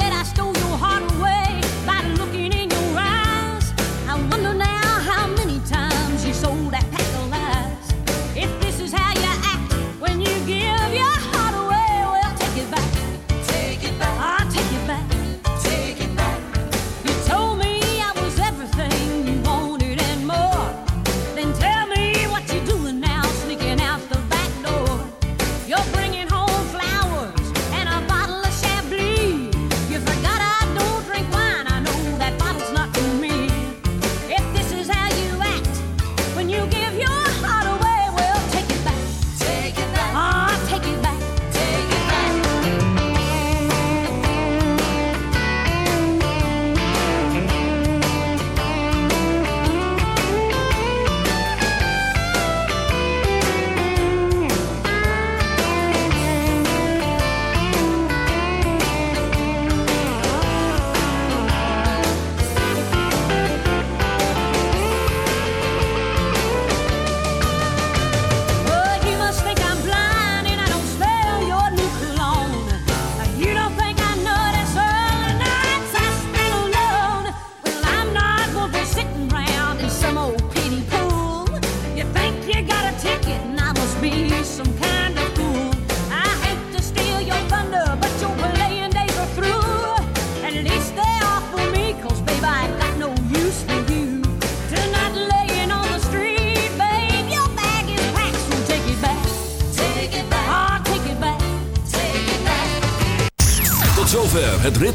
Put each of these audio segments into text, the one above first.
said I stole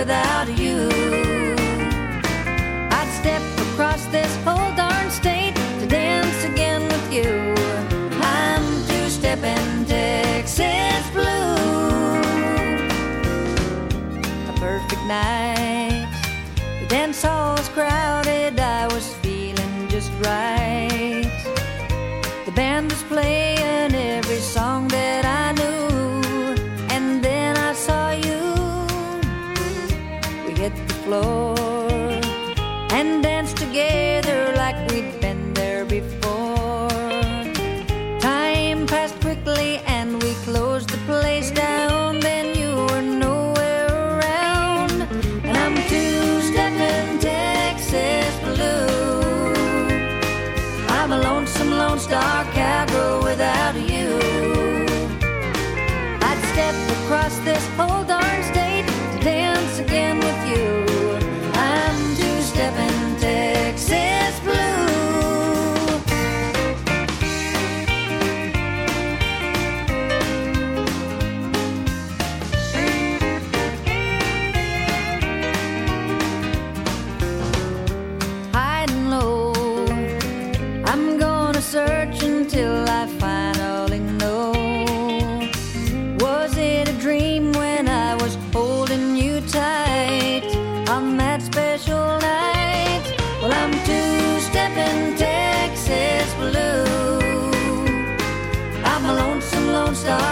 Without you. I'd step across this whole darn state to dance again with you. I'm two-stepping Texas blue. A perfect night. The dance hall was crowded. I was feeling just right. Lonesome Lone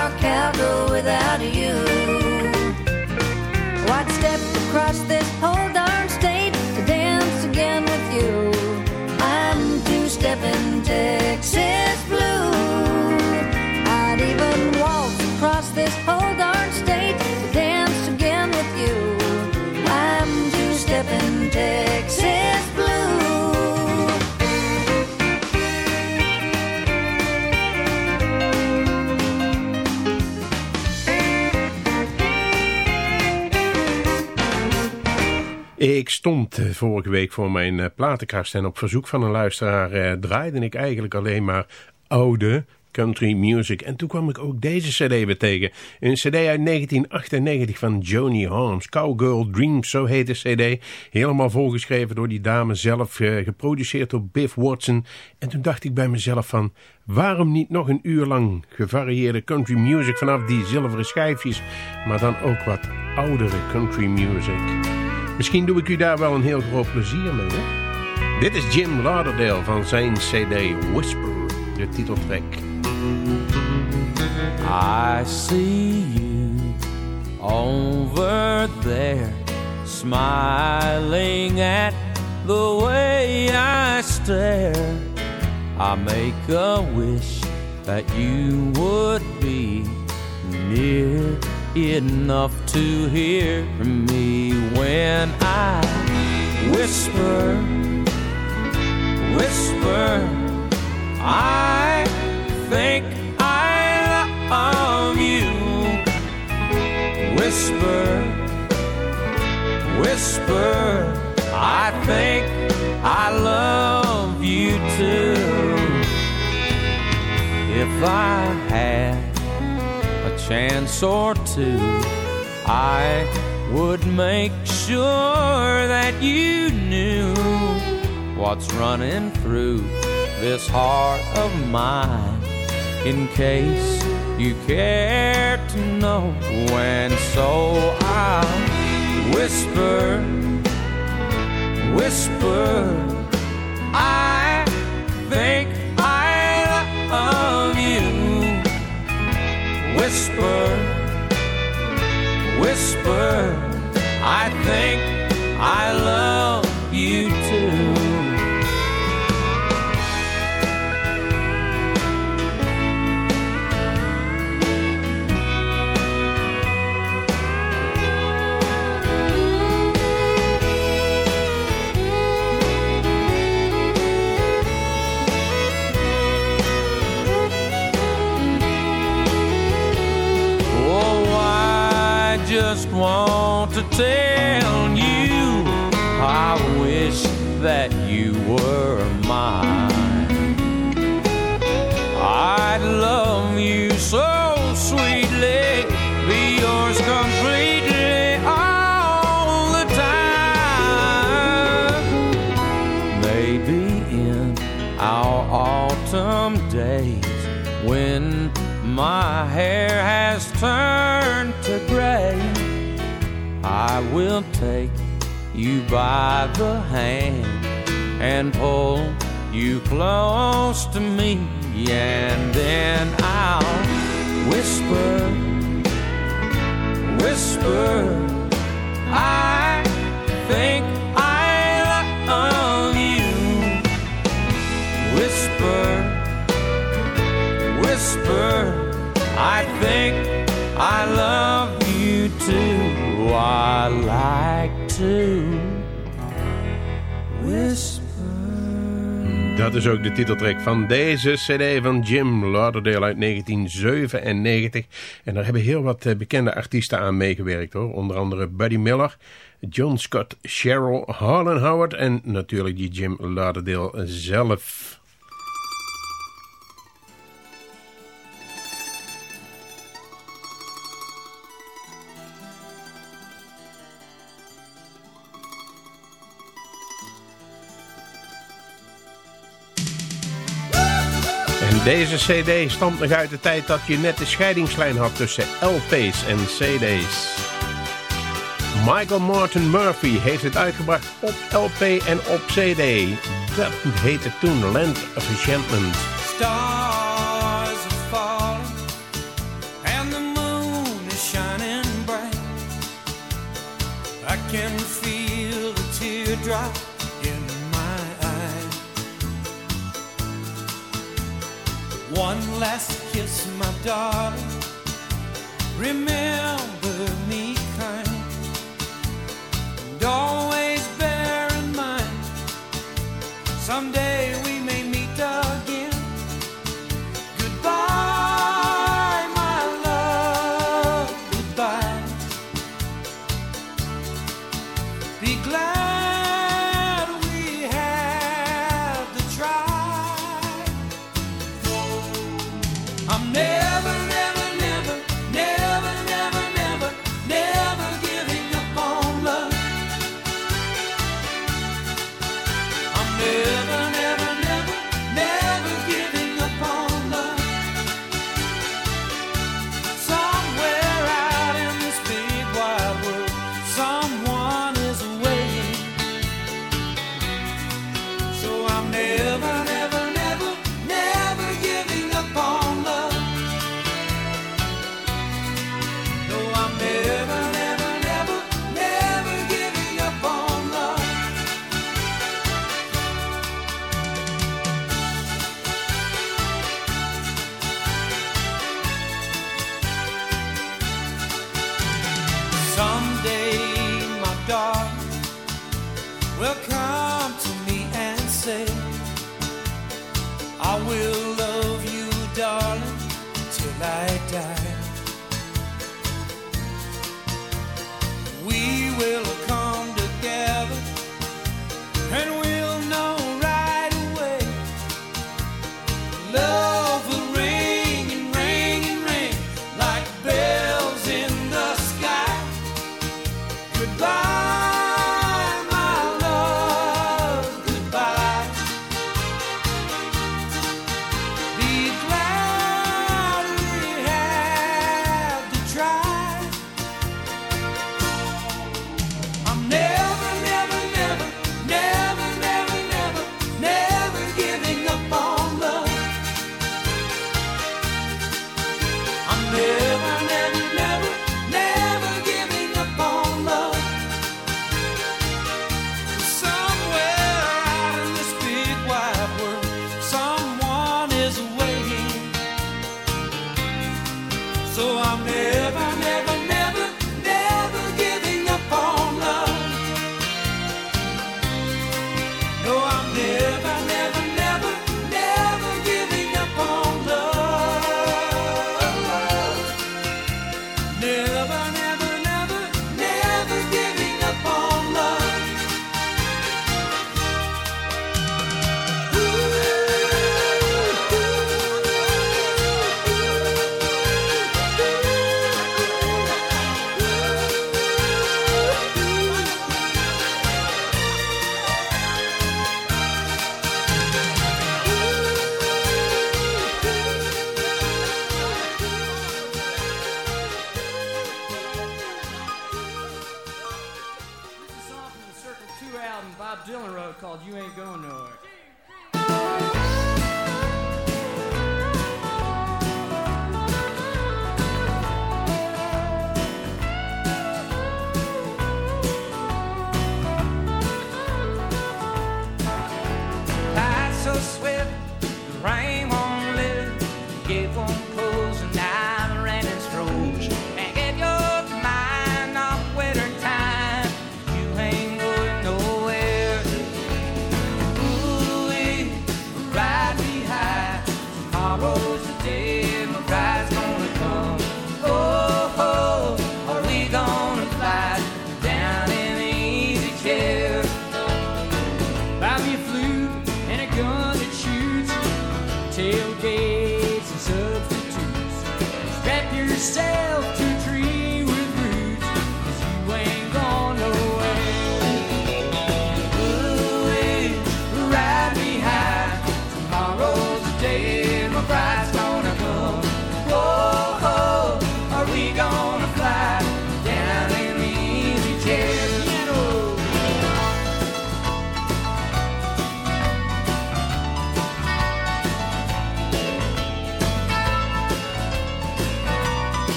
stond eh, vorige week voor mijn eh, platenkast en op verzoek van een luisteraar eh, draaide ik eigenlijk alleen maar oude country music. En toen kwam ik ook deze cd weer tegen. Een cd uit 1998 van Joni Holmes. Cowgirl Dreams, zo heet de cd. Helemaal volgeschreven door die dame zelf, eh, geproduceerd door Biff Watson. En toen dacht ik bij mezelf van, waarom niet nog een uur lang gevarieerde country music vanaf die zilveren schijfjes, maar dan ook wat oudere country music. Misschien doe ik u daar wel een heel groot plezier mee. Hè? Dit is Jim Lauderdale van zijn cd Whisper, de titeltrack. I see you over there, smiling at the way I stare. I make a wish that you would be near enough to hear me when I whisper, whisper. I think I love you. Whisper, whisper. I think I love you too. If I chance or two, I would make sure that you knew what's running through this heart of mine in case you care to know. And so I'll whisper, whisper, Whisper, whisper, I think I love you too. Tell you I wish that you were mine. I'd love you so sweetly, be yours completely all the time. Maybe in our autumn days when my hair has turned I will take you by the hand and pull you close to me, and then I'll Is ook de titeltrack van deze cd van Jim Lauderdale uit 1997. En daar hebben heel wat eh, bekende artiesten aan meegewerkt hoor. Onder andere Buddy Miller, John Scott, Cheryl, Harlan Howard en natuurlijk die Jim Lauderdale zelf. Deze cd stamt nog uit de tijd dat je net de scheidingslijn had tussen LP's en cd's. Michael Martin Murphy heeft het uitgebracht op LP en op cd. Dat heette toen Land of Enchantment. Stars are falling and the moon is shining bright. I can feel One last kiss, my darling. Remember me kind. And always bear in mind, someday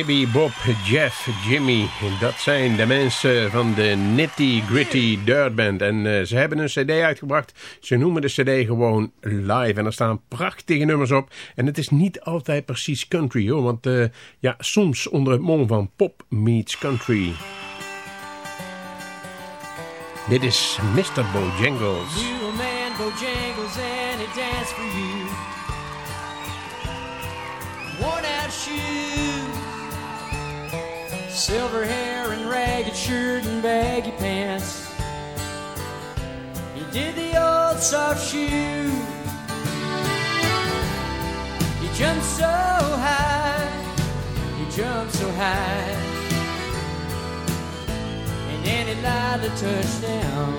Abby, Bob, Jeff, Jimmy. Dat zijn de mensen van de Nitty Gritty Dirt Band. En eh, ze hebben een cd uitgebracht. Ze noemen de cd gewoon Live. En er staan prachtige nummers op. En het is niet altijd precies country hoor. Want eh, ja, soms onder het mom van pop meets country. Dit is Mr. Bojangles. You man Bojangles and a dance for you. Worn out shoes. Silver hair and ragged shirt and baggy pants. He did the old soft shoe. He jumped so high, he jumped so high. And then he lied to touchdown.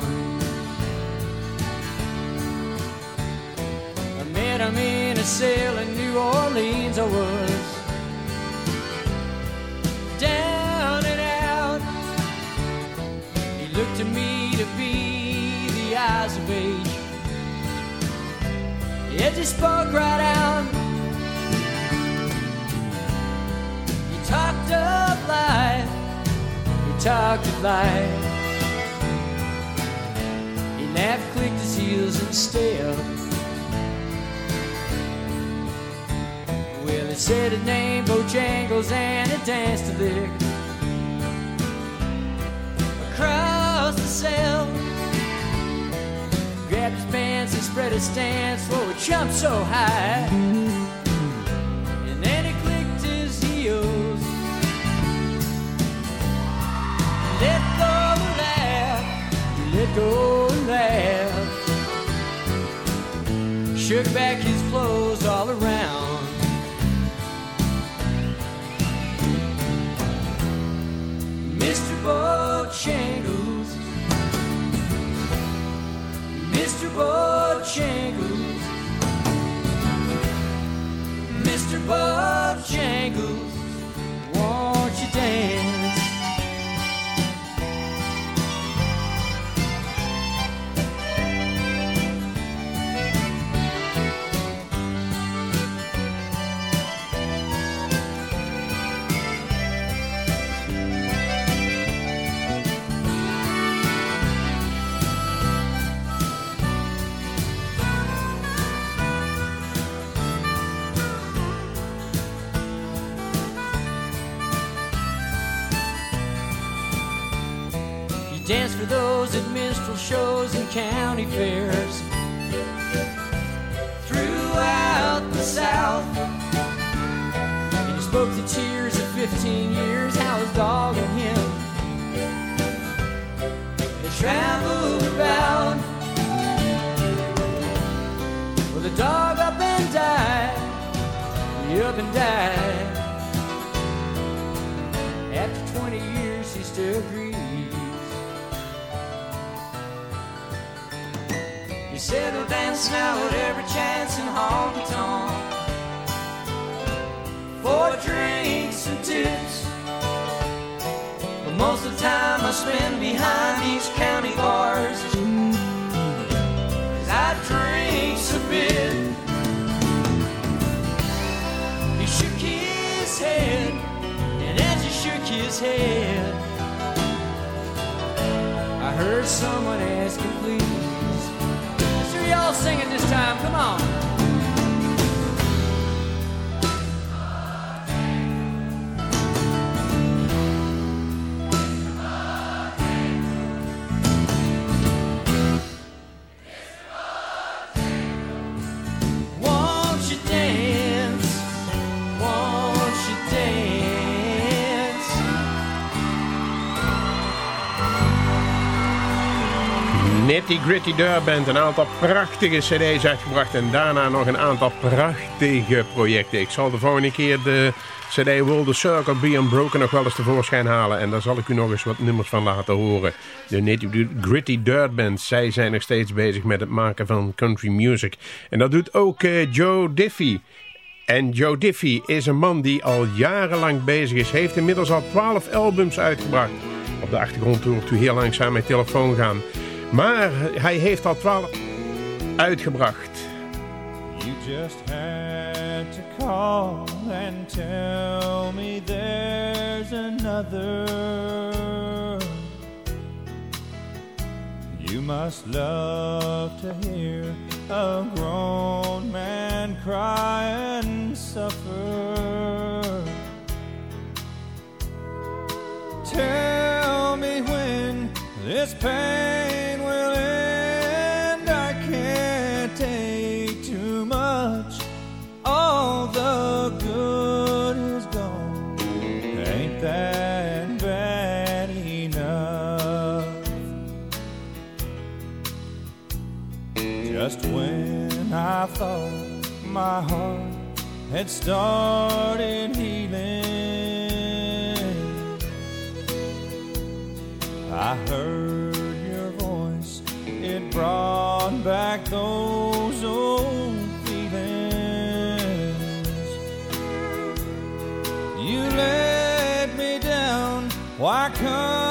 I met him in a sail in New Orleans, I was down. Yet he spoke right out. He talked of life. He talked of life. He laughed, clicked his heels, and stared. Well, he said his name, Bojangles, and he danced a lick across the cell. Grabbed his pants and spread his stance, for he jumped so high. And then he clicked his heels. Let go and laugh, let go and laugh. Shook back his clothes all around. Mr. Bojangles, Mr. Bojangles, Mr. Bojangles, won't you dance? At minstrel shows and county fairs throughout the South. And he spoke the tears of 15 years, how his dog and him they traveled about. Well, the dog up and died, he up and died. After 20 years, he still grieves. Settle dance now at every chance in honky tonk for drinks and tips. But most of the time I spend behind these county bars. Cause I drink a bit. He shook his head, and as he shook his head, I heard someone ask him, please. Let's hear y'all this time. Come on. Nitty Gritty Durband, een aantal prachtige cd's uitgebracht en daarna nog een aantal prachtige projecten. Ik zal de volgende keer de cd Will the Circle Be Unbroken nog wel eens tevoorschijn halen en daar zal ik u nog eens wat nummers van laten horen. De Nitty Gritty Dirt Band, zij zijn nog steeds bezig met het maken van country music. En dat doet ook eh, Joe Diffie. En Joe Diffie is een man die al jarenlang bezig is. Heeft inmiddels al 12 albums uitgebracht. Op de achtergrond hoort u heel langzaam mijn telefoon gaan. Maar hij heeft al 12 uitgebracht. You just had to call and tell me there's another. You must love to hear a grown man cry and suffer. Tell me when this pain I thought my heart had started healing. I heard your voice, it brought back those old feelings. You let me down, why come?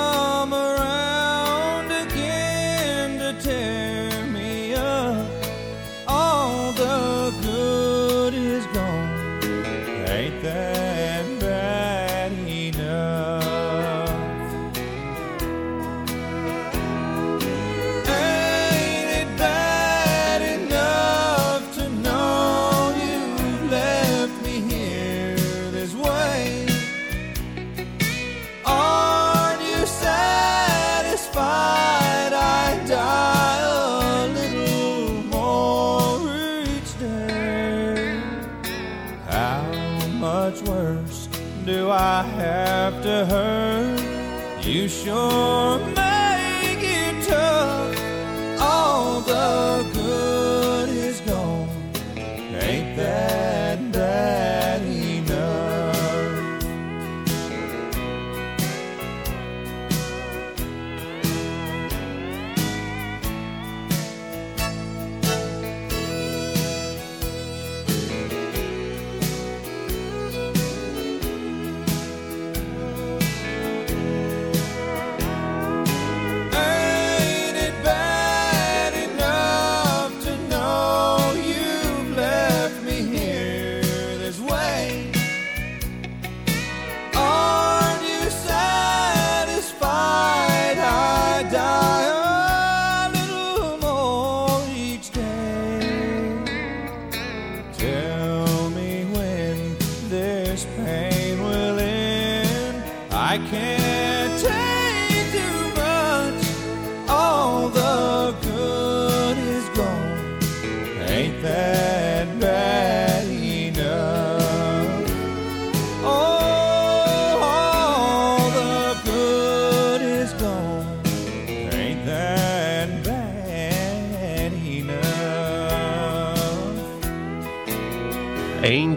Sure make it tough. All the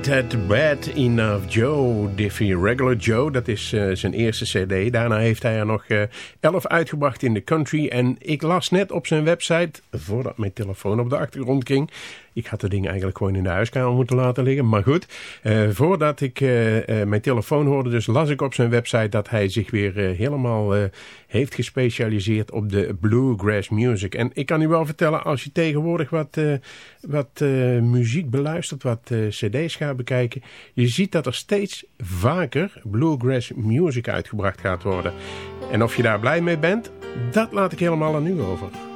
That Bad Enough Joe Diffie. Regular Joe, dat is eh, zijn eerste cd. Daarna heeft hij er nog eh, elf uitgebracht in de country. En ik las net op zijn website, voordat mijn telefoon op de achtergrond ging... Ik had de ding eigenlijk gewoon in de huiskamer moeten laten liggen. Maar goed, eh, voordat ik eh, eh, mijn telefoon hoorde, dus las ik op zijn website dat hij zich weer eh, helemaal eh, heeft gespecialiseerd op de bluegrass music. En ik kan u wel vertellen, als je tegenwoordig wat, eh, wat muziek beluistert, wat cd's gaat bekijken, je ziet dat er steeds vaker bluegrass music uitgebracht gaat worden. En of je daar blij mee bent, dat laat ik helemaal aan u over.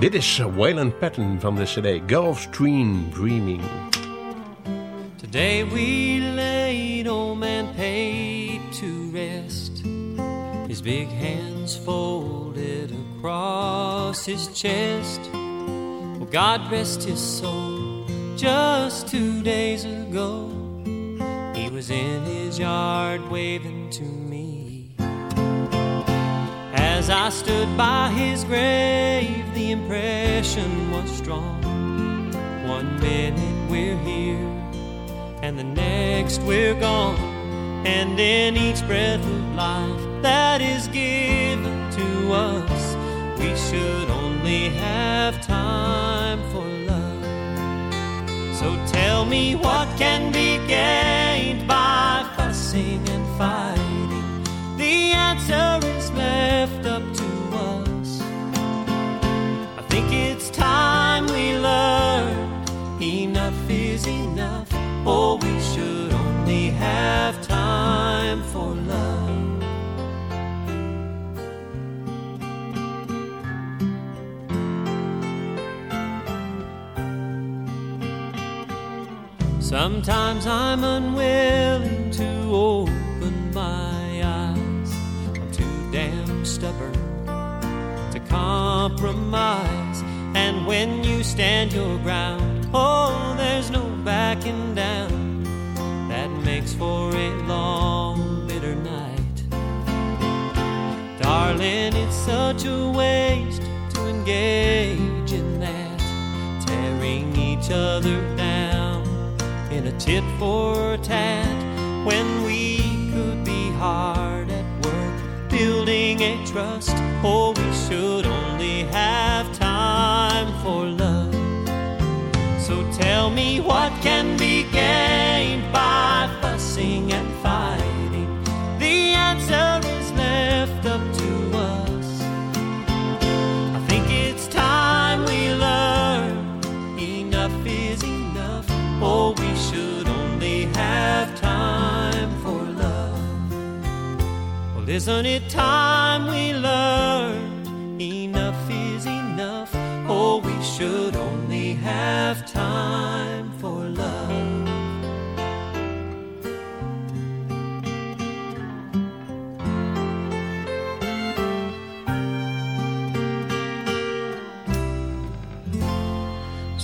Dit is eh, Waylon Patton van de cd Gulfstream Dreaming. Today we laid old man Pate to rest. His big hands folded across his chest. Well, God rest his soul. Just two days ago, he was in his yard waving to me. As I stood by his grave, the impression was strong. One minute we're here, and the next we're gone. And in each breath of life that is given to us, we should only have time for love. So tell me what can be gained by fussing and fighting. The answer enough. Oh, we should only have time for love. Sometimes I'm unwilling to open my eyes. I'm too damn stubborn to compromise. And when you stand your ground, oh, there's no backing down. That makes for a long, bitter night. Darling, it's such a waste to engage in that, tearing each other down in a tit for tat when we could be hard at work building a trust. Oh, we should only have me what can be gained by fussing and fighting. The answer is left up to us. I think it's time we learn enough is enough, or we should only have time for love. Well, isn't it time we learn enough is enough, or we should only have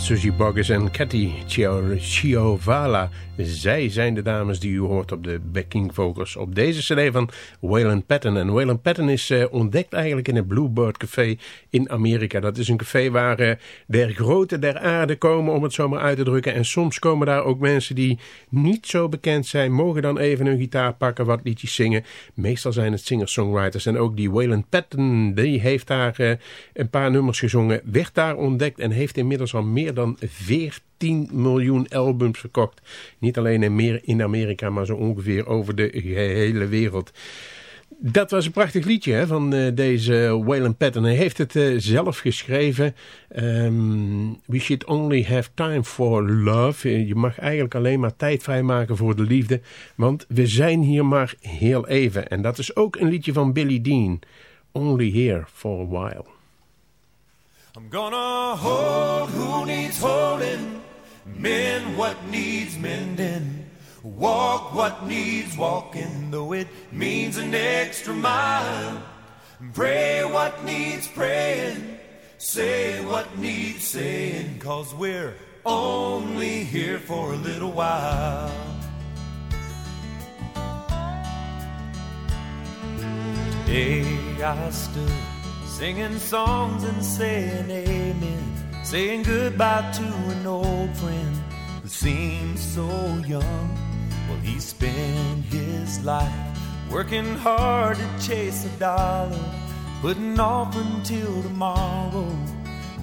Susie Boggess en Cathy Chio- Chiovala. Zij zijn de dames die u hoort op de backing vocals op deze cd van Waylon Patton. En Waylon Patton is eh, ontdekt eigenlijk in het Bluebird Café in Amerika. Dat is een café waar eh, der grote der aarde komen, om het zo maar uit te drukken. En soms komen daar ook mensen die niet zo bekend zijn, mogen dan even hun gitaar pakken, wat liedjes zingen. Meestal zijn het singer-songwriters. En ook die Waylon Patton, die heeft daar eh, een paar nummers gezongen, werd daar ontdekt en heeft inmiddels al meer dan 14 miljoen albums verkocht. Niet alleen in, Amerika, maar zo ongeveer over de gehele wereld. Dat was een prachtig liedje hè, van eh, deze Waylon Patton. Hij heeft het eh, zelf geschreven. Ehm, we should only have time for love. Eh, Je mag eigenlijk alleen maar tijd vrijmaken voor de liefde. Want we zijn hier maar heel even. En dat is ook een liedje van Billy Dean. Only here for a while. I'm gonna hold who needs holding, mend what needs mending, walk what needs walking, though it means an extra mile. Pray what needs praying, say what needs saying, cause we're only here for a little while. Today I stood singing songs and saying amen, saying goodbye to an old friend who seems so young. Well, he spent his life working hard to chase a dollar, putting off until tomorrow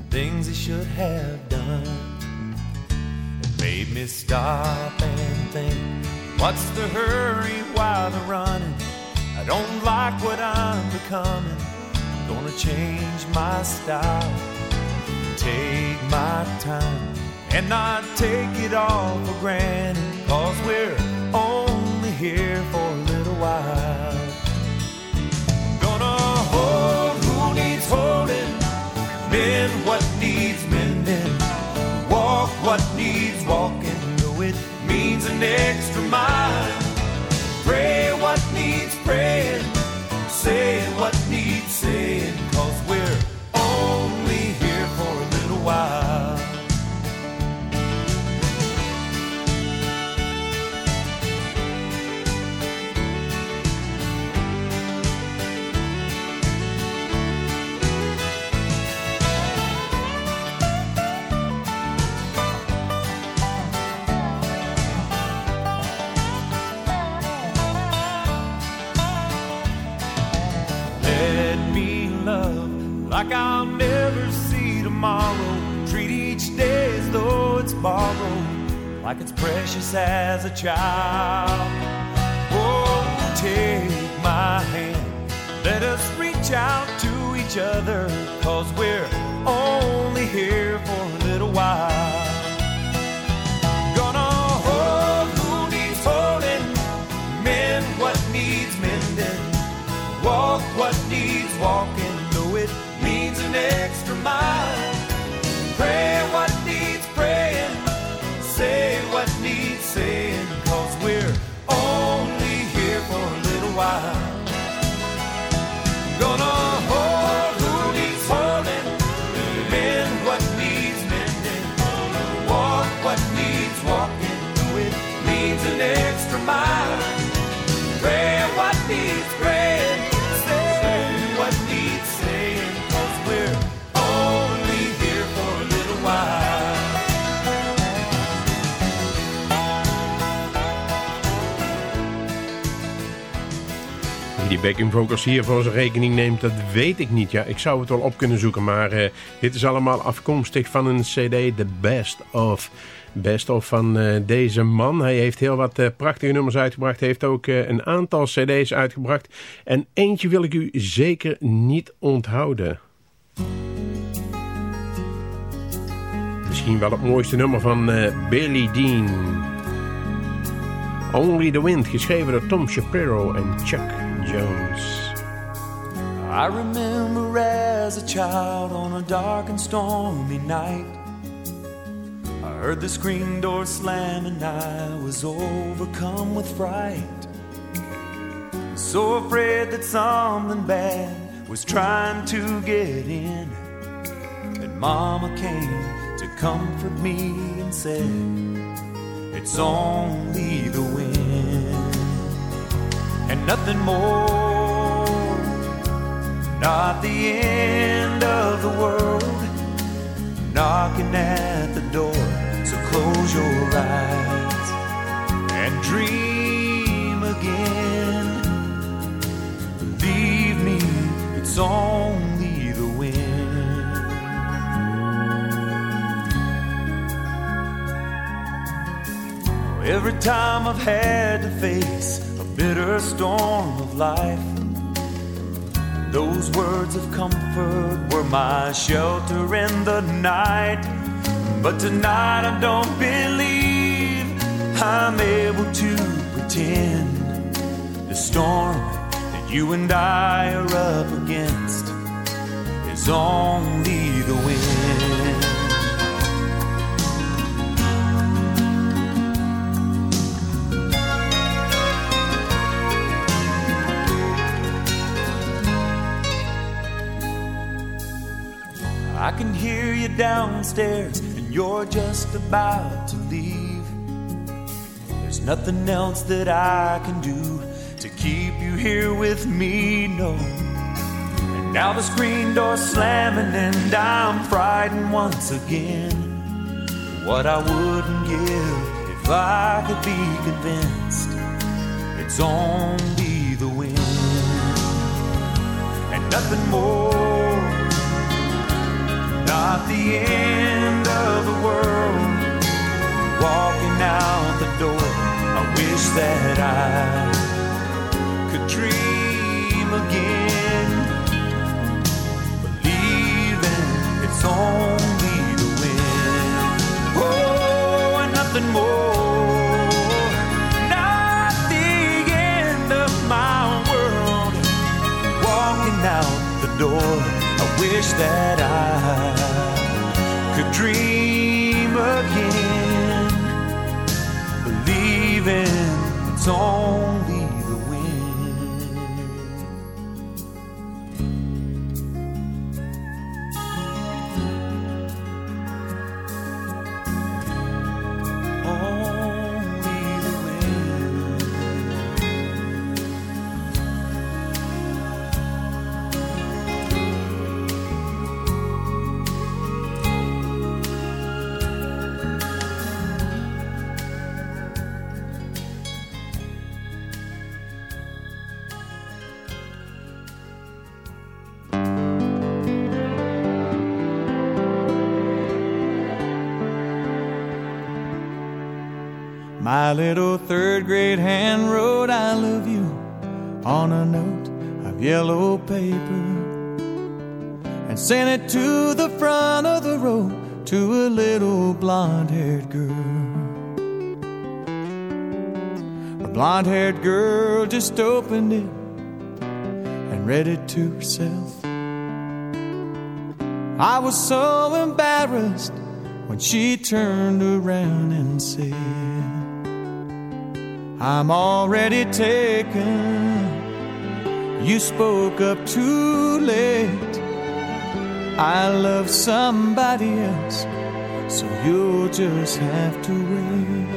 things he should have done. It made me stop and think, what's the hurry while the running? I don't like what I'm becoming. Gonna change my style, take my time, and not take it all for granted. Cause we're only here for a little while. Gonna hold who needs holding, mend what needs mending, walk what needs walking, though it means an extra mile. Pray what needs praying, like I'll never see tomorrow. Treat each day as though it's borrowed, like it's precious as a child. Oh, take my hand, let us reach out to each other, cause we're only here Backing vocals hier voor zijn rekening neemt, dat weet ik niet. Ja, ik zou het wel op kunnen zoeken, maar eh, dit is allemaal afkomstig van een cd, The Best Of. Best of van eh, deze man. Hij heeft heel wat eh, prachtige nummers uitgebracht. Hij heeft ook een aantal cd's uitgebracht. En eentje wil ik u zeker niet onthouden. Misschien wel het mooiste nummer van Billy Dean. Only the Wind, geschreven door Tom Shapiro en Chuck Jones. I remember as a child on a dark and stormy night. I heard the screen door slam and I was overcome with fright. So afraid that something bad was trying to get in. Then Mama came to comfort me and said, It's only the wind and nothing more. Not the end of the world knocking at the door. So close your eyes and dream again. Believe me, it's only the wind. Every time I've had to face bitter storm of life, those words of comfort were my shelter in the night. But tonight I don't believe I'm able to pretend the storm that you and I are up against is only I can hear you downstairs and you're just about to leave. There's nothing else that I can do to keep you here with me, no. And now the screen door's slamming and I'm frightened once again. What I wouldn't give if I could be convinced it's only the wind and nothing more not the end of the world. Walking out the door, I wish that I could dream again. Believing it's only the wind. Oh, and nothing more. Not the end of my world. Walking out the door. I wish that I dream again, believing it's only My little third grade hand wrote I love you on a note of yellow paper and sent it to the front of the row to a little blonde haired girl. The blonde haired girl just opened it and read it to herself. I was so embarrassed when she turned around and said, I'm already taken. You spoke up too late. I love somebody else, so you'll just have to wait.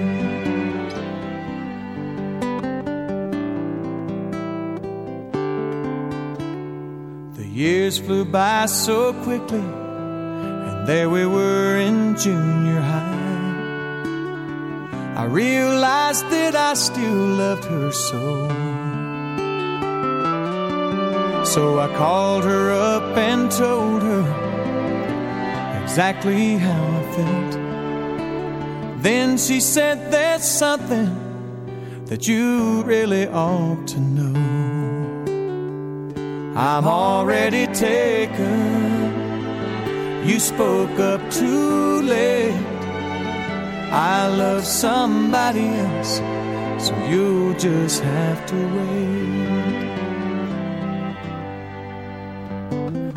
The years flew by so quickly, and there we were in junior high. I realized that I still loved her so. So I called her up and told her exactly how I felt. Then she said, There's something that you really ought to know. I'm already taken. You spoke up too late. I love somebody else, so you'll just have to wait.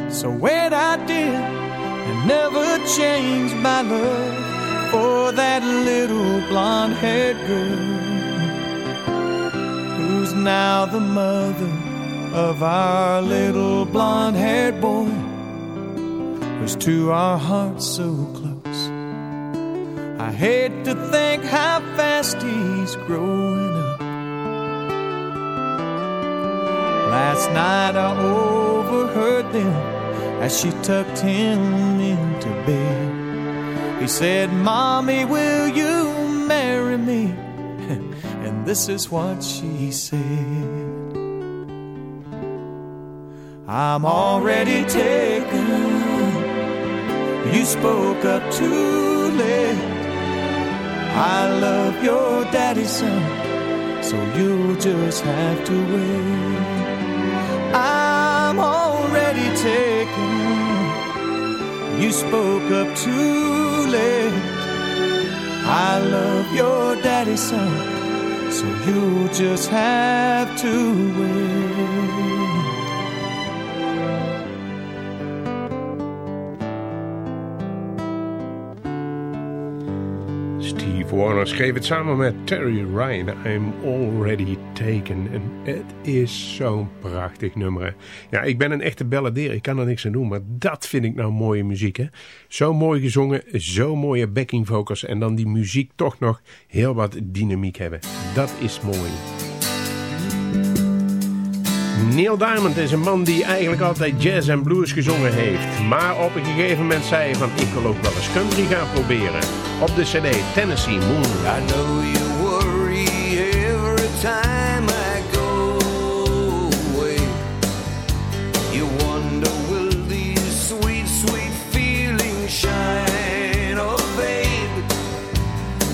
So wait, I did, and never changed my love for that little blonde haired girl who's now the mother of our little blonde haired boy who's to our hearts so close. I hate to think how fast he's growing up. Last night I overheard them as she tucked him into bed. He said, Mommy, will you marry me? and this is what she said. I'm already taken. You spoke up too late. I love your daddy's son, so you'll just have to wait. I'm already taken. You spoke up too late. I love your daddy's son, so you'll just have to wait. Steve Warner schreef het samen met Terry Ryan. I'm Already Taken. En het is zo'n prachtig nummer. Ja, ik ben een echte balladeer. Ik kan er niks aan doen. Maar dat vind ik nou mooie muziek. Hè? Zo mooi gezongen. Zo mooie backing vocals. En dan die muziek toch nog heel wat dynamiek hebben. Dat is mooi. Neil Diamond is een man die eigenlijk altijd jazz en blues gezongen heeft. Maar op een gegeven moment zei hij van ik wil ook wel eens country gaan proberen. Op de cd Tennessee Moon. I know you worry every time I go away. You wonder will these sweet, sweet feelings shine or fade?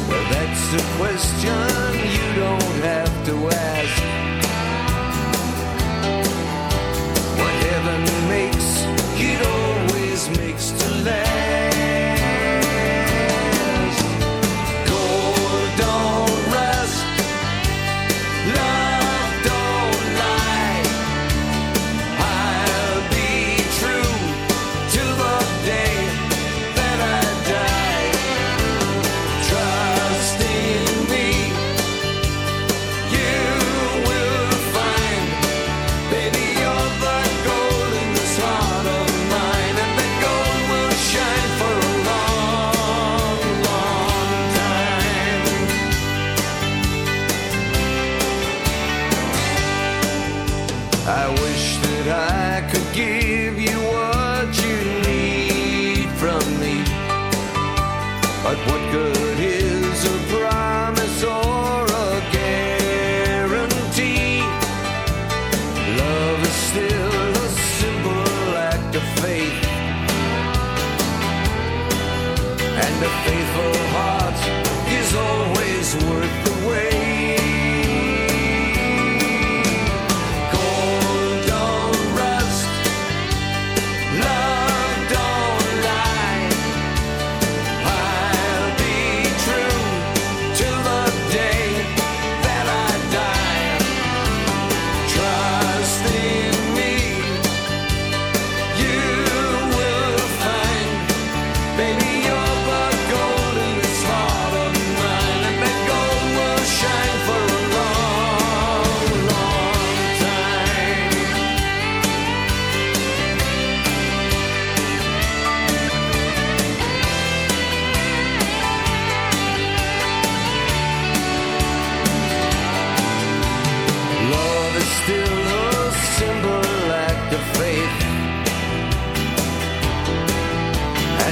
Well, that's a question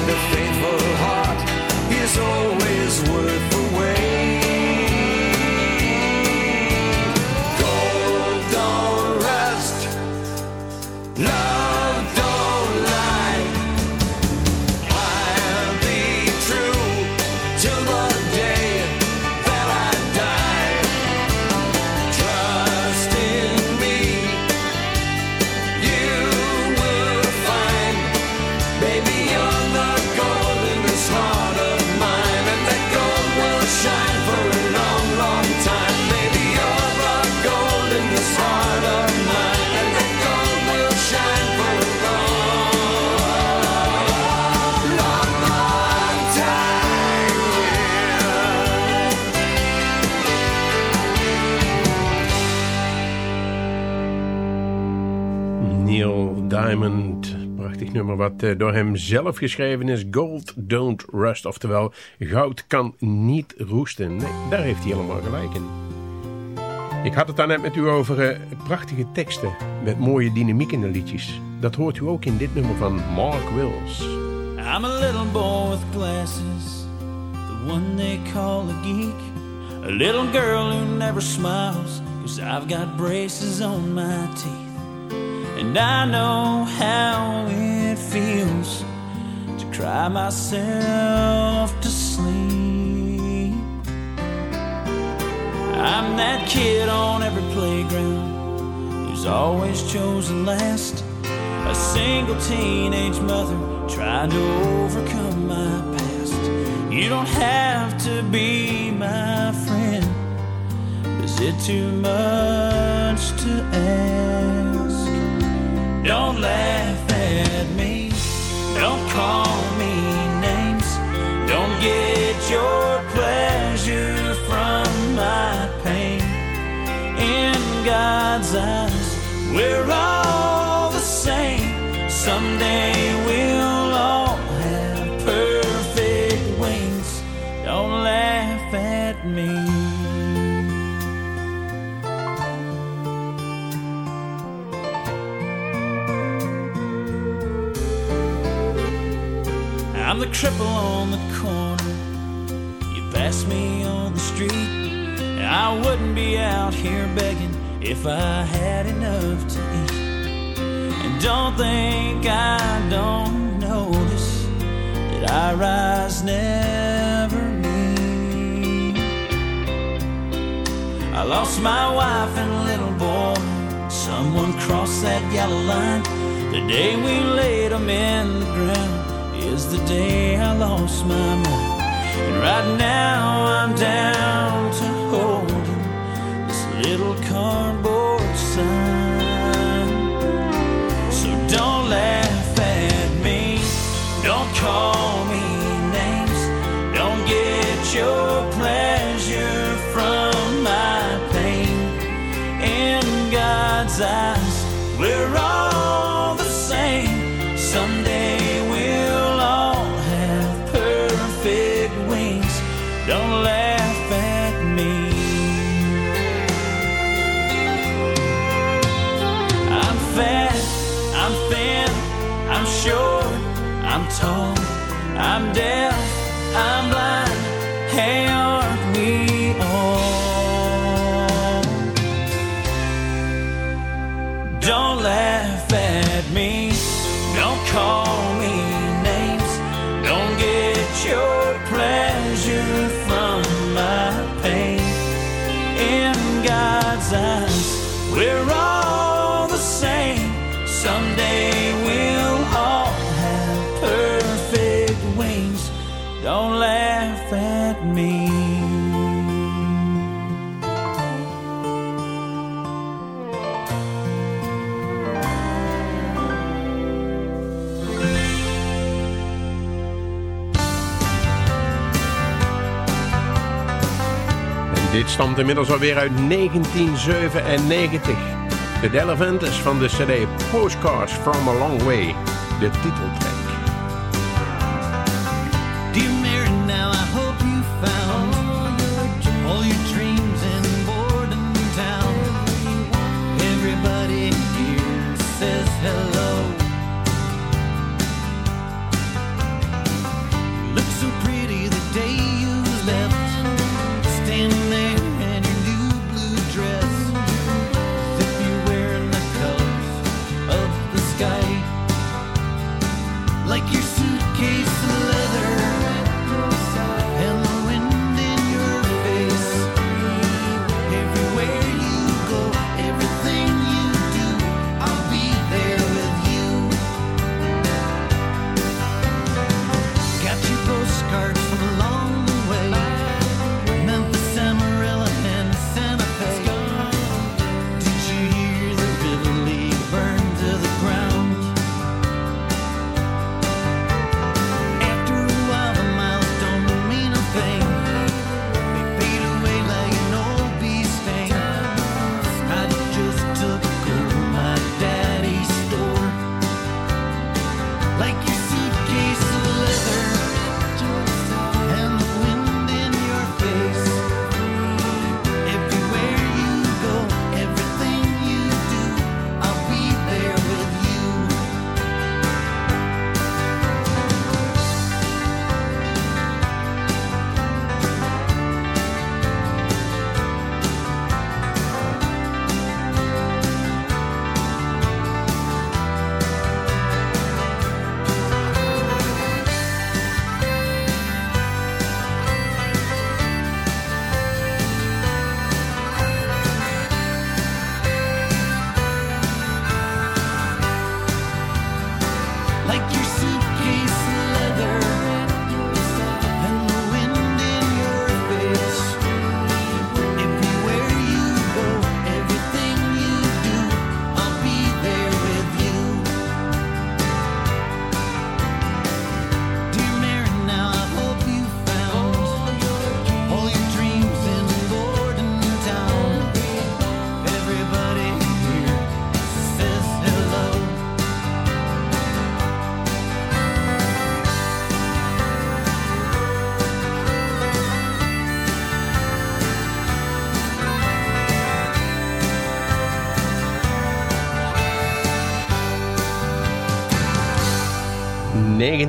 and a faithful heart is always worth nummer wat eh, door hem zelf geschreven is. Gold don't rust. Oftewel, goud kan niet roesten. Nee, daar heeft hij helemaal gelijk in. Ik had het daar net met u over eh, prachtige teksten. Met mooie dynamiek in de liedjes. Dat hoort u ook in dit nummer van Mark Wills. I'm a little boy with glasses, the one they call a geek. A little girl who never smiles, cause I've got braces on my teeth. And I know how it feels to cry myself to sleep. I'm that kid on every playground who's always chosen last. A single teenage mother trying to overcome my past. You don't have to be my friend. Is it too much to ask? Don't laugh call I wouldn't be out here begging if I had enough to eat. And don't think I don't notice that I rise never meet. I lost my wife and little boy. Someone crossed that yellow line. The day we laid them in the ground is the day I lost my mind. And right now I'm down holding this little cardboard sign. So don't laugh at me, don't call me names, don't get your I'm deaf, stamt inmiddels alweer uit 1997. De Delavantes van de cd Postcards from a Long Way. De titeltrack.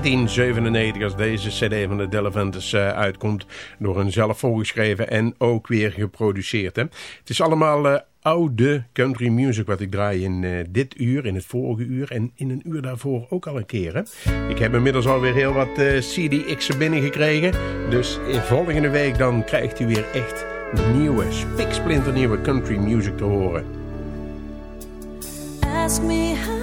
1997 als deze cd van de Delavantes uh, uitkomt. Door een zelf voorgeschreven en ook weer geproduceerd. Hè. Het is allemaal uh, oude country music wat ik draai in uh, dit uur, in het vorige uur en in een uur daarvoor ook al een keer. Hè. Ik heb inmiddels alweer heel wat CDX'en binnengekregen. Dus in volgende week dan krijgt u weer echt nieuwe, spiksplinternieuwe country music te horen. Ask me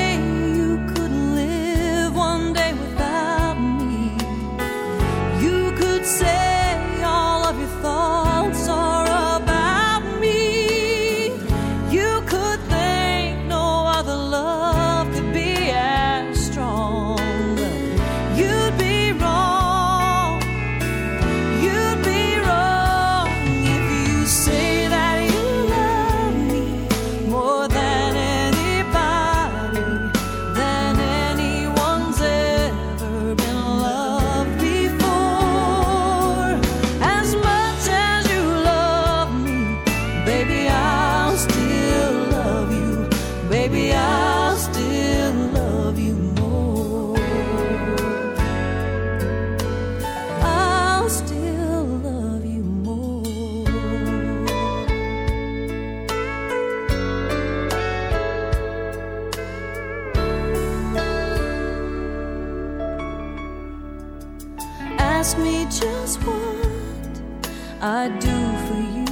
Ask me just what I do for you,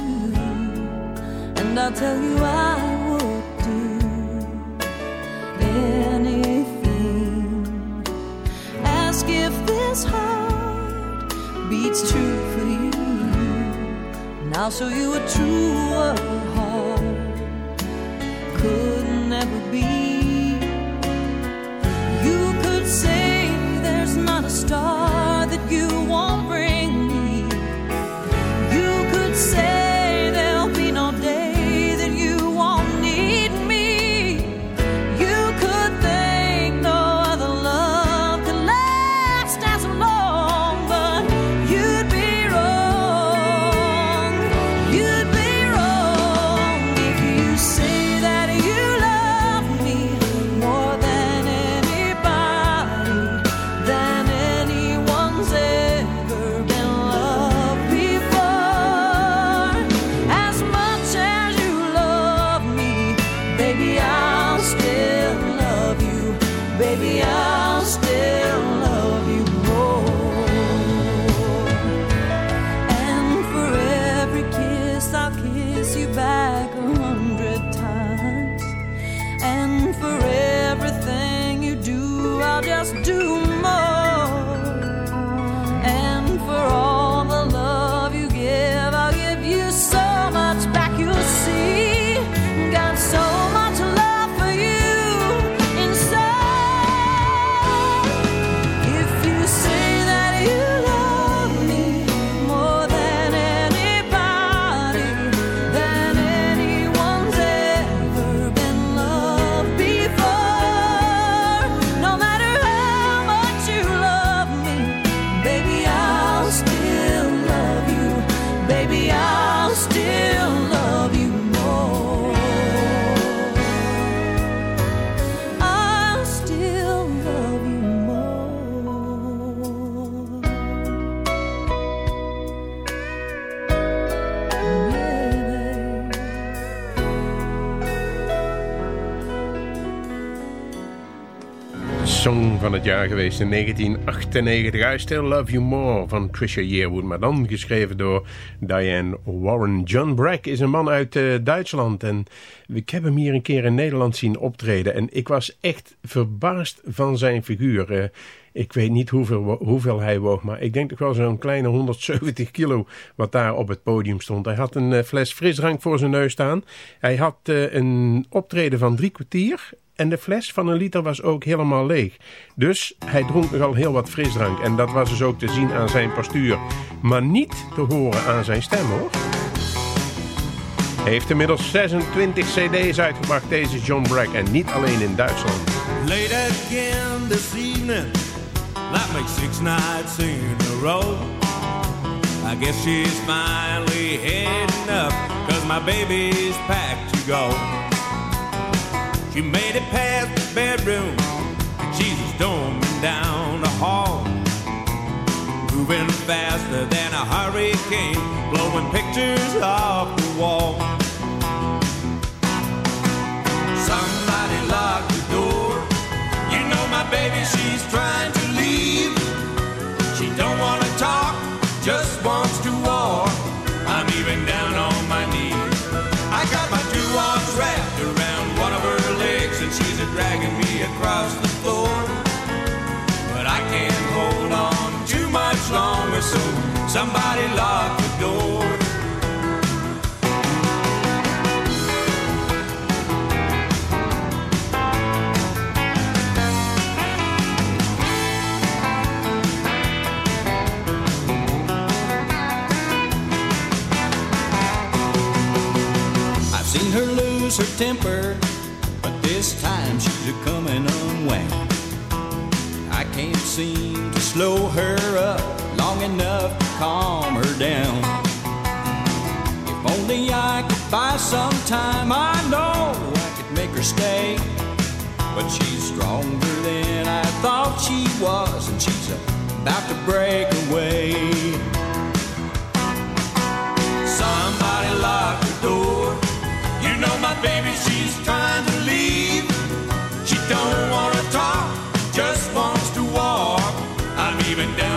and I'll tell you I would do anything. Ask if this heart beats true for you, and I'll show you a truer heart could never be. You could say there's not a star that you het jaar geweest in 1998. I Still Love You More van Trisha Yearwood. Maar dan geschreven door Diane Warren. John Brack is een man uit eh, Duitsland. En ik heb hem hier een keer in Nederland zien optreden. En ik was echt verbaasd van zijn figuur. Eh, ik weet niet hoeveel, hoeveel hij woog, maar ik denk toch wel zo'n kleine 170 kilo wat daar op het podium stond. Hij had een eh, fles frisdrank voor zijn neus staan. Hij had een optreden van drie kwartier En de fles van een liter was ook helemaal leeg. Dus hij dronk nogal heel wat frisdrank. En dat was dus ook te zien aan zijn postuur. Maar niet te horen aan zijn stem hoor. Hij heeft inmiddels 26 cd's uitgebracht, deze John Brack. En niet alleen in Duitsland. Late again this evening. That makes six nights in a row. I guess she's finally heading up. Cause my baby's packed to go. She made it past the bedroom. She's storming down the hall. Moving faster than a hurricane. Blowing pictures off the wall. Somebody lock longer, so somebody lock the door. I've seen her lose her temper, but this time she's a coming unwound. I can't seem to slow her long enough to calm her down. If only I could buy some time, I know I could make her stay. But she's stronger than I thought she was, and she's about to break away. Somebody lock the door. You know my baby, she's trying to leave. She don't wanna talk, just wants to walk. I'm even down.